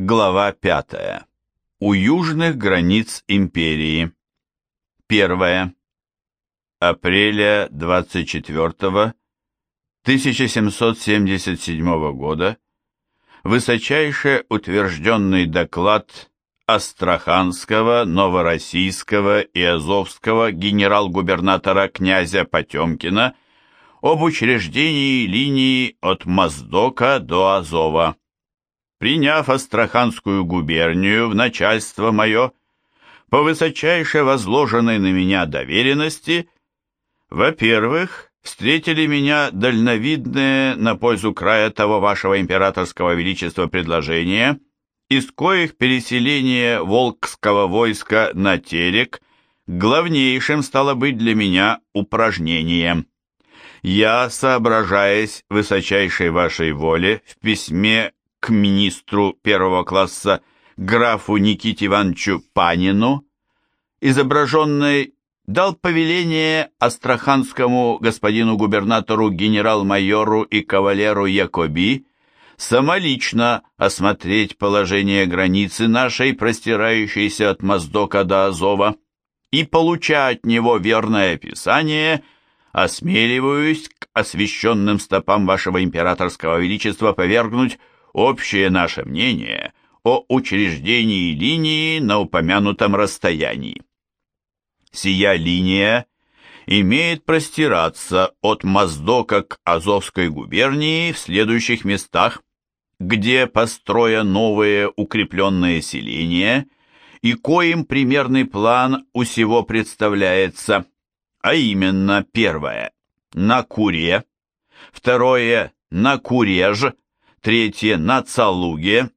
Глава 5. У южных границ империи. 1. Апреля 24 1777 года высочайше утвержденный доклад Астраханского, Новороссийского и Азовского генерал-губернатора князя Потемкина об учреждении линии от Моздока до Азова. Приняв Астраханскую губернию в начальство мое, по высочайше возложенной на меня доверенности, во-первых, встретили меня дальновидные на пользу края того вашего императорского величества предложения, из коих переселение волкского войска на Терек главнейшим стало быть для меня упражнением. Я, соображаясь высочайшей вашей воле, в письме к министру первого класса графу Никите Ивановичу Панину, изображенный дал повеление астраханскому господину губернатору генерал-майору и кавалеру Якоби самолично осмотреть положение границы нашей, простирающейся от Моздока до Азова, и, получа от него верное описание, осмеливаюсь к освященным стопам вашего императорского величества повергнуть общее наше мнение о учреждении линии на упомянутом расстоянии. Сия линия имеет простираться от Моздока к Азовской губернии в следующих местах, где, построя новые укрепленные селения, и коим примерный план у сего представляется, а именно первое – на Куре, второе – на Куреж, третье на Цалуге,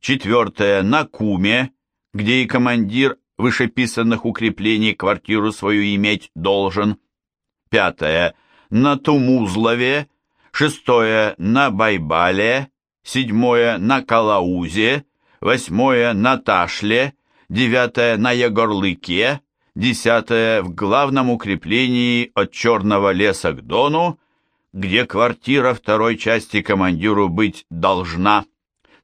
четвертое на Куме, где и командир вышеписанных укреплений квартиру свою иметь должен, пятое на Тумузлове, шестое на Байбале, седьмое на Калаузе, восьмое на Ташле, девятое на Егорлыке, десятое в главном укреплении от Черного леса к Дону, где квартира второй части командиру быть должна,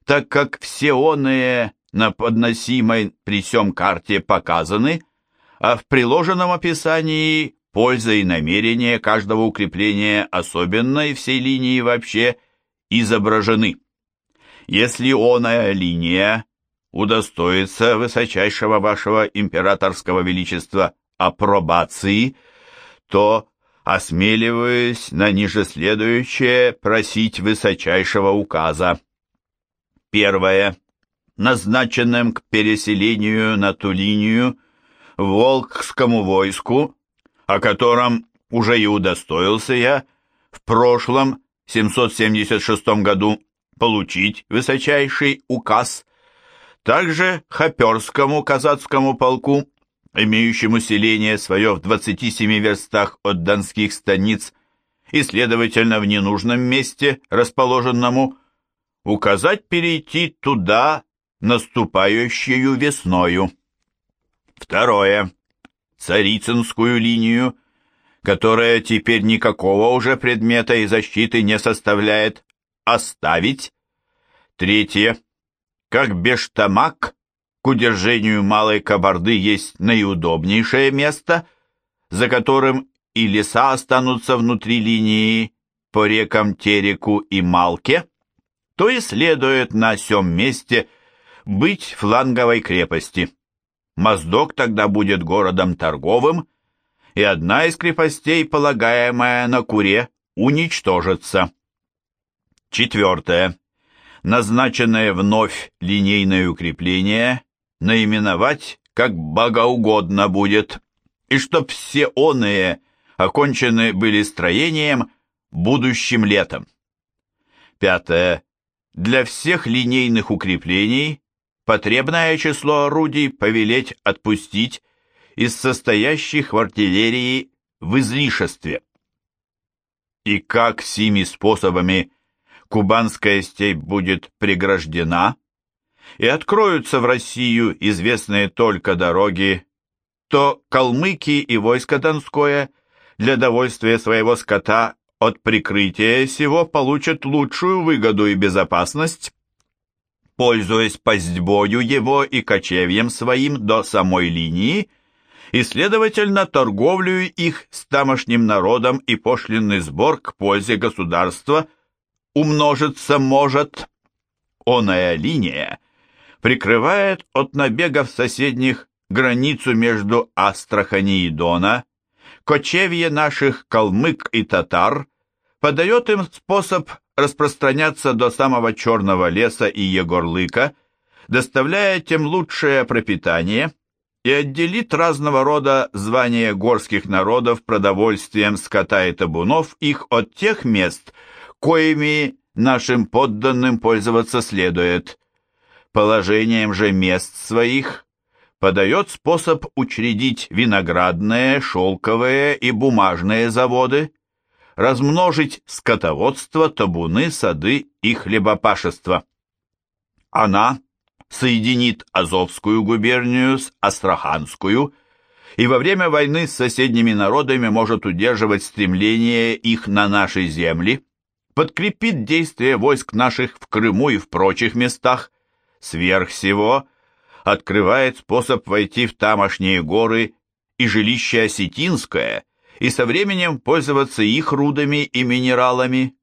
так как все оные на подносимой при сём карте показаны, а в приложенном описании польза и намерение каждого укрепления особенно и всей линии вообще изображены. Если оная линия удостоится высочайшего вашего императорского величества апробации, то осмеливаюсь на ниже следующее просить высочайшего указа. Первое. Назначенным к переселению на ту линию Волкскому войску, о котором уже и удостоился я в прошлом 776 году получить высочайший указ, также Хоперскому казацкому полку имеющему селение свое в 27 верстах от донских станиц и, следовательно, в ненужном месте, расположенному, указать перейти туда наступающую весною. Второе. Царицынскую линию, которая теперь никакого уже предмета и защиты не составляет, оставить. Третье. Как Бештамак к удержанию малой кабарды есть наиудобнейшее место, за которым и леса останутся внутри линии по рекам Тереку и Малке, то и следует на сём месте быть фланговой крепости. Моздок тогда будет городом торговым, и одна из крепостей, полагаемая на Куре, уничтожится. Четвертое. Назначенное вновь линейное укрепление наименовать, как богоугодно будет, и чтоб все оные окончены были строением будущим летом. Пятое. Для всех линейных укреплений потребное число орудий повелеть отпустить из состоящих в артиллерии в излишестве. И как сими способами Кубанская степь будет преграждена, и откроются в Россию известные только дороги, то калмыки и войско Донское для довольствия своего скота от прикрытия сего получат лучшую выгоду и безопасность. пользуясь пастьбою его и кочевьем своим до самой линии, и, следовательно, торговлю их с тамошним народом и пошлинный сбор к пользе государства умножиться может. Оная линия прикрывает от набегов соседних границу между Астрахани и Дона, кочевье наших калмык и татар подает им способ распространяться до самого Черного леса и Егорлыка, доставляя тем лучшее пропитание и отделит разного рода звания горских народов продовольствием скота и табунов их от тех мест, коими нашим подданным пользоваться следует. Положением же мест своих подает способ учредить виноградные, шелковые и бумажные заводы, размножить скотоводство, табуны, сады и хлебопашество. Она соединит Азовскую губернию с Астраханскую и во время войны с соседними народами может удерживать стремление их на наши земли, подкрепит действия войск наших в Крыму и в прочих местах, сверх всего открывает способ войти в тамошние горы и жилище Осетинское и со временем пользоваться их рудами и минералами,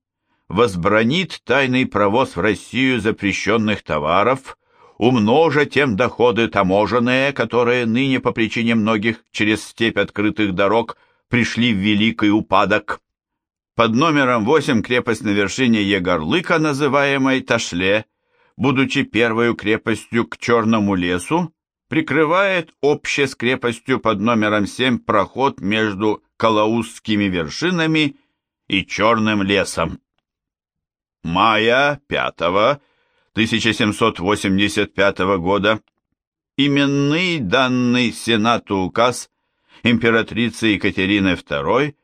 возбранит тайный провоз в Россию запрещенных товаров, умножа тем доходы таможенные, которые ныне по причине многих через степь открытых дорог пришли в великий упадок. Под номером 8 крепость на вершине Егорлыка, называемой Ташле, будучи первой крепостью к Черному лесу, прикрывает обще с крепостью под номером 7 проход между Калаузскими вершинами и Черным лесом. Мая 5 1785 года именный данный Сенату указ императрицы Екатерины II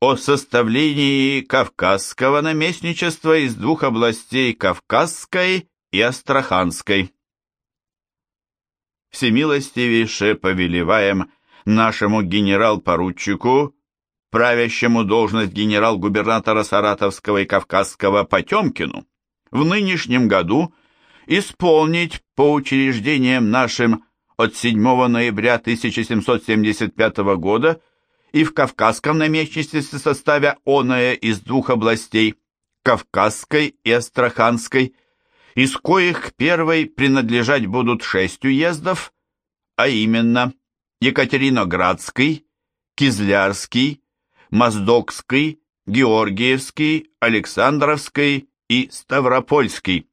о составлении Кавказского наместничества из двух областей Кавказской и Астраханской. Всемилостивейше повелеваем нашему генерал-поручику, правящему должность генерал-губернатора Саратовского и Кавказского Потемкину, в нынешнем году исполнить по учреждениям нашим от 7 ноября 1775 года и в Кавказском наместничестве составя оное из двух областей, Кавказской и Астраханской, из коих к первой принадлежать будут шесть уездов, а именно Екатериноградский, Кизлярский, Моздокский, Георгиевский, Александровский и Ставропольский.